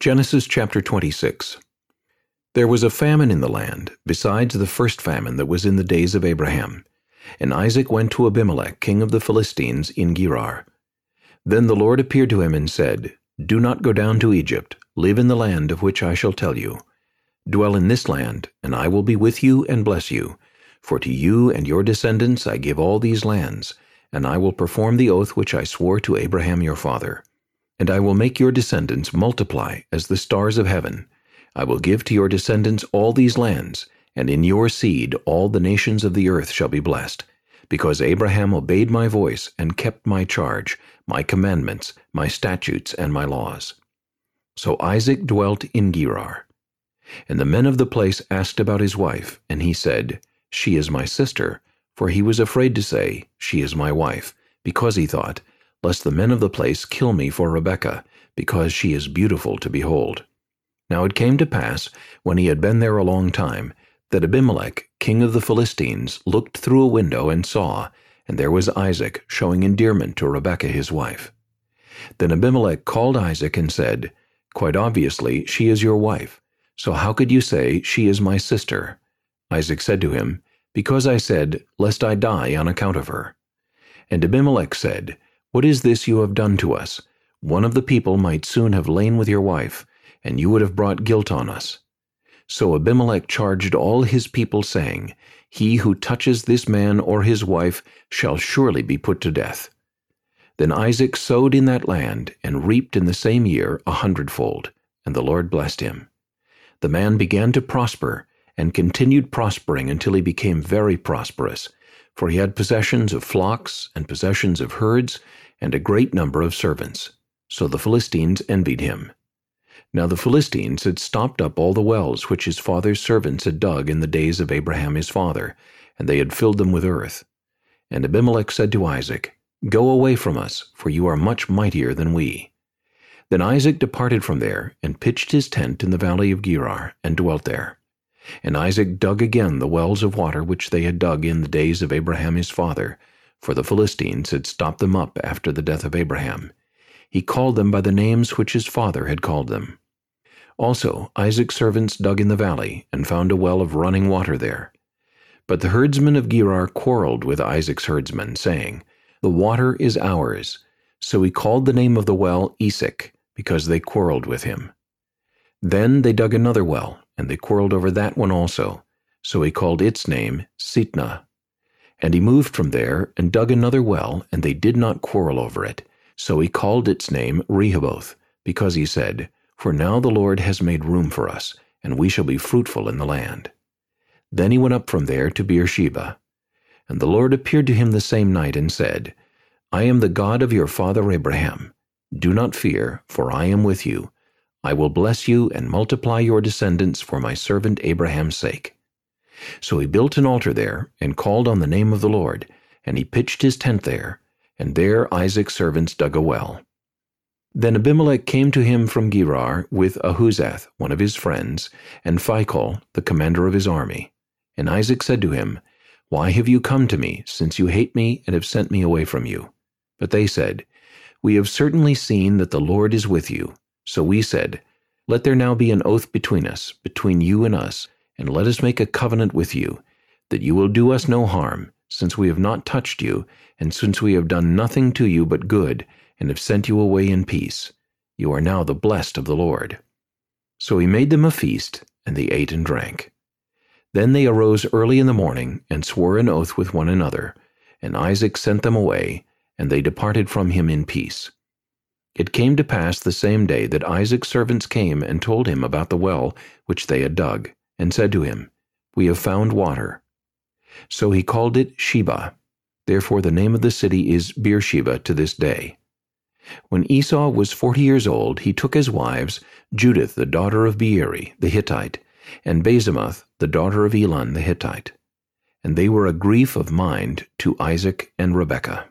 Genesis chapter 26 There was a famine in the land, besides the first famine that was in the days of Abraham. And Isaac went to Abimelech, king of the Philistines, in Gerar. Then the Lord appeared to him and said, Do not go down to Egypt, live in the land of which I shall tell you. Dwell in this land, and I will be with you and bless you. For to you and your descendants I give all these lands, and I will perform the oath which I swore to Abraham your father. And I will make your descendants multiply as the stars of heaven. I will give to your descendants all these lands, and in your seed all the nations of the earth shall be blessed, because Abraham obeyed my voice and kept my charge, my commandments, my statutes, and my laws. So Isaac dwelt in Gerar. And the men of the place asked about his wife, and he said, She is my sister, for he was afraid to say, She is my wife, because he thought, lest the men of the place kill me for Rebekah, because she is beautiful to behold. Now it came to pass, when he had been there a long time, that Abimelech, king of the Philistines, looked through a window and saw, and there was Isaac showing endearment to Rebekah his wife. Then Abimelech called Isaac and said, Quite obviously she is your wife, so how could you say, She is my sister? Isaac said to him, Because I said, Lest I die on account of her. And Abimelech said, what is this you have done to us? One of the people might soon have lain with your wife, and you would have brought guilt on us. So Abimelech charged all his people, saying, He who touches this man or his wife shall surely be put to death. Then Isaac sowed in that land, and reaped in the same year a hundredfold, and the Lord blessed him. The man began to prosper, and continued prospering until he became very prosperous, for he had possessions of flocks, and possessions of herds, and a great number of servants. So the Philistines envied him. Now the Philistines had stopped up all the wells which his father's servants had dug in the days of Abraham his father, and they had filled them with earth. And Abimelech said to Isaac, Go away from us, for you are much mightier than we. Then Isaac departed from there, and pitched his tent in the valley of Gerar, and dwelt there. And Isaac dug again the wells of water which they had dug in the days of Abraham his father, for the Philistines had stopped them up after the death of Abraham. He called them by the names which his father had called them. Also Isaac's servants dug in the valley, and found a well of running water there. But the herdsmen of Gerar quarreled with Isaac's herdsmen, saying, The water is ours. So he called the name of the well Esek, because they quarreled with him. Then they dug another well, and they quarreled over that one also. So he called its name Sitnah. And he moved from there and dug another well, and they did not quarrel over it. So he called its name Rehoboth, because he said, For now the Lord has made room for us, and we shall be fruitful in the land. Then he went up from there to Beersheba. And the Lord appeared to him the same night and said, I am the God of your father Abraham. Do not fear, for I am with you. I will bless you and multiply your descendants for my servant Abraham's sake. So he built an altar there, and called on the name of the Lord, and he pitched his tent there, and there Isaac's servants dug a well. Then Abimelech came to him from Gerar with Ahuzzath, one of his friends, and Phicol, the commander of his army. And Isaac said to him, Why have you come to me, since you hate me and have sent me away from you? But they said, We have certainly seen that the Lord is with you. So we said, Let there now be an oath between us, between you and us, and let us make a covenant with you, that you will do us no harm, since we have not touched you, and since we have done nothing to you but good, and have sent you away in peace. You are now the blessed of the Lord. So he made them a feast, and they ate and drank. Then they arose early in the morning, and swore an oath with one another, and Isaac sent them away, and they departed from him in peace. It came to pass the same day that Isaac's servants came and told him about the well which they had dug and said to him, We have found water. So he called it Shebah. Therefore the name of the city is Beersheba to this day. When Esau was forty years old, he took as wives Judith the daughter of Beeri the Hittite, and Basemath the daughter of Elon the Hittite. And they were a grief of mind to Isaac and Rebekah.